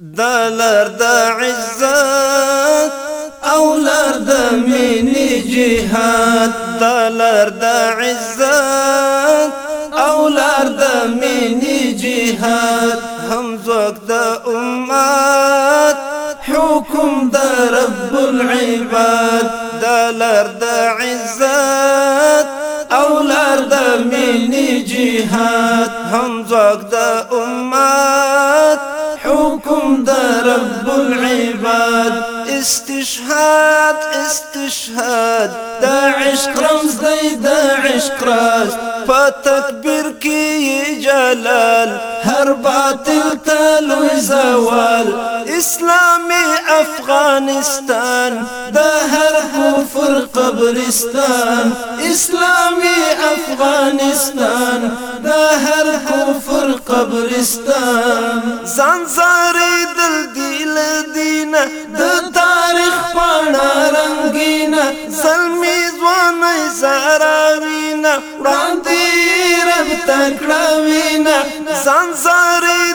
دلر د عزت أو لر د جهاد. دلر د عزت أو لر د جهاد. هم زوک د امت حکم د رب العباد. دلر د عزت رب العباد. استشهاد استشهاد. دا عشق رمز دی دا عشق راز. كي جلال هر باطل زوال. اسلامي افغانستان دا هر كفر قبرستان. اسلامي افغانستان دا هر كفر قبرستان. زنزاري دل دل دينا د تاریخ پانا رنگینا زلمی زوانی زراوینا وړاندې رب تکړه وینا زنزارې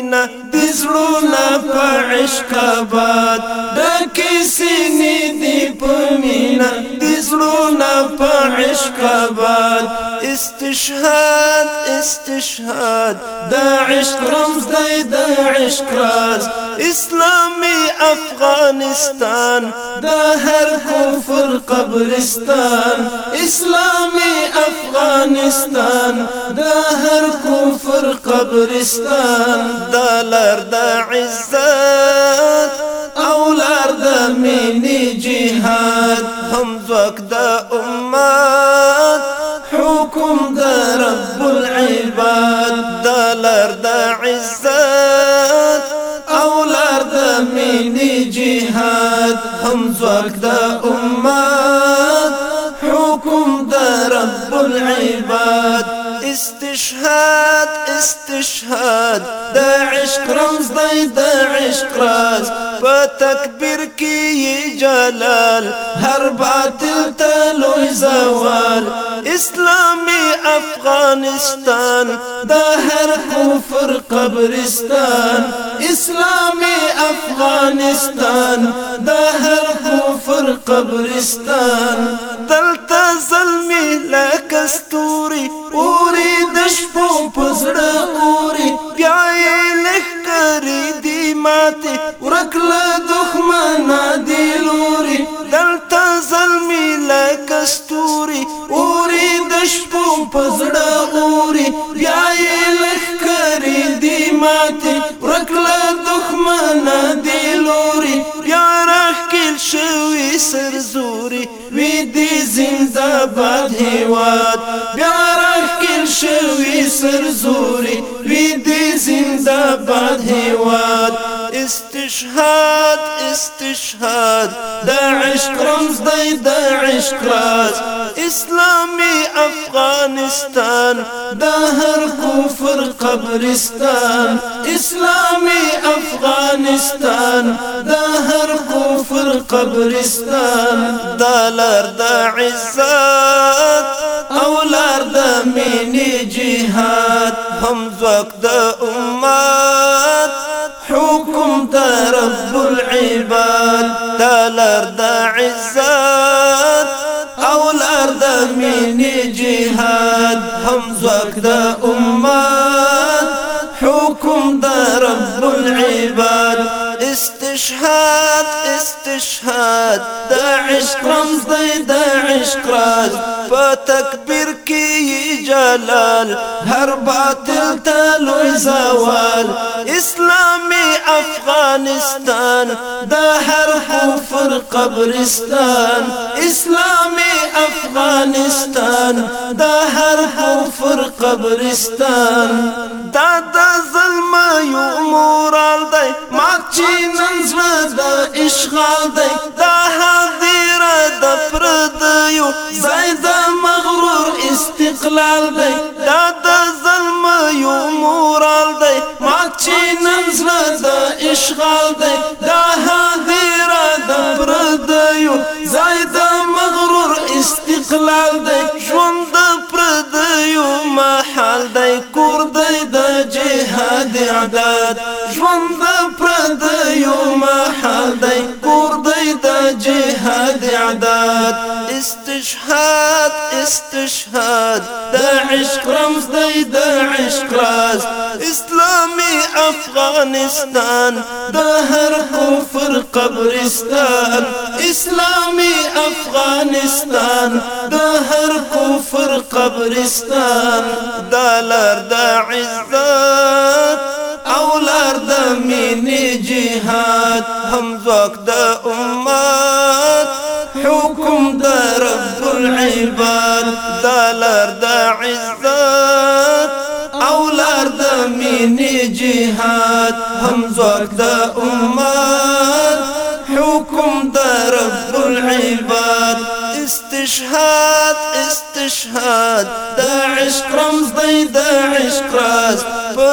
سینا دزړونا په عشق آباد د کیسې نه دی پمینا د زړونو په عشق استشهاد استشهاد. دا عشق رمز دی دا عشق راز. إسلامي أفغانستان. دا هر کفر قبرستان. إسلامي أفغانستان. دا هر کفر قبرستان. دا لر دا عزت. أو لر دا جهاد زوک دا امت حكم دا رب العباد. دا لر دا عزت أو لر دا مینی جهاد. هم زوک دا امت حكم دا رب العباد. استشهاد استشهاد. دا عشق رمز دی دا عشق راز. كي جلال. هر باطل زوال. اسلامي افغانستان دا هر قبرستان. اسلامي افغانستان دا هر قبرستان. ظلمي ماتي ورکل دښمنه دی لوري. دلته زلمی لکه ستوري اوري د شپو په زړه اوري. بیا یې لښکرې دی ماتي ورکل دښمنه دی لوري. بیا راښکیل شوي سر زوري وی دی زنده باد هیواد. بیا راښکیل شوي سر زوري وی دی زنداباد هیواد. استشهاد استشهاد. دا عشق رمز دی دا عشق راز. اسلامي افغانستان دا هر کفر قبرستان. اسلامي افغانستان دا هر کفر قبرستان. دا لر دا عزت أو لر دا مینی جهاد هم زوک دا امت. حكم دا رب العباد دا لر دا عزت. أو لر دا مینی جهاد هم زوک دا امت. استشهاد استشهاد. دا عشق رمز دی دا عشق راز. كي جلال هر باطل تلوي زوال. اسلامي افغانستان دا هر كفر قبرستان. اسلامي افغانستان دا هر كفر قبرستان. دا دا ظلم یو مورال دی مات چې نن زړه د اشغال دی. دا حاضر د پرد یو زید مغرور استقلال دی. دا د ظلم یو مورال دی ما چې ننزله د اشغال دی. دا استقلال دی ژوند د پردیو محل دی کور د جهاد عدد. ژوند عدد استشهاد استشهاد. د عشق رمز دی د عشق راز. اسلامي افغانستان د هر قبرستان. اسلامي افغانستان د هر قبرستان. دلر د عزت أو لار د مینې جهاد. هم ځواک د امت. العباد دلر د عزت أو لار د مینې جهاد. هم ځواک د حکم د رب العباد. استشهاد استشهاد دا عشق رمز دی دا عشق راز. په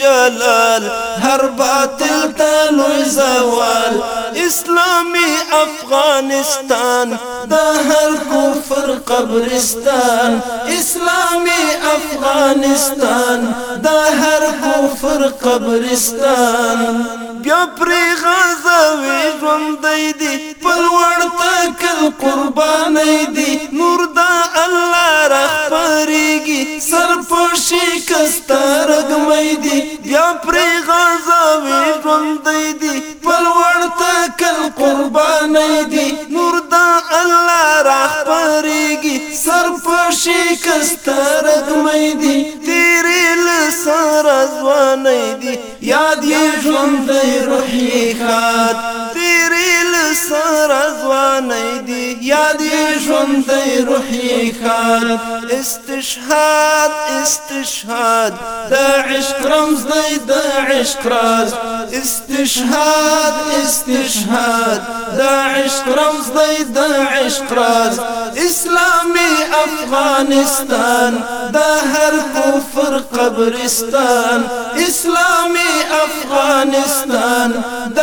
جلال هر باطل ته لوی زوال. اسلامی افغانستان دا هر کفر قبرستان. اسلامی افغانستان دا هر کفر قبرستان. بیا پری غزوی ژوند دی پر ورته کل قربانی دی. نور دا الله رخبرېږي سر پښې کستر غمې دي بیا پرې غزاوي ژوند دي بل ورته کل قربانې دي نور د الله راخ پرېږي. سر پښې کستر غمې دي تیرې لسر ځوانې دي یاد یې ژوند روحي خات تیرې لسر ځوانې دی یاد یې ژوند روح یې خات استشهاد استشهاد. د عشق رمز دی د عشق راز. استشهاد استشهاد. د عشق رمز دی د عشق راز. اسلامي افغانستان د کفر قبرستان. اسلامي افغانستان د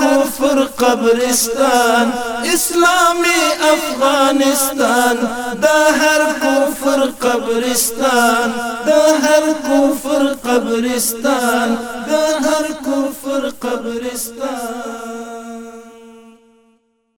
کفر قبرستان. اسلامي افغانستان د هر کفر قبرستان د هر کفر قبرستان د هر کفر قبرستان.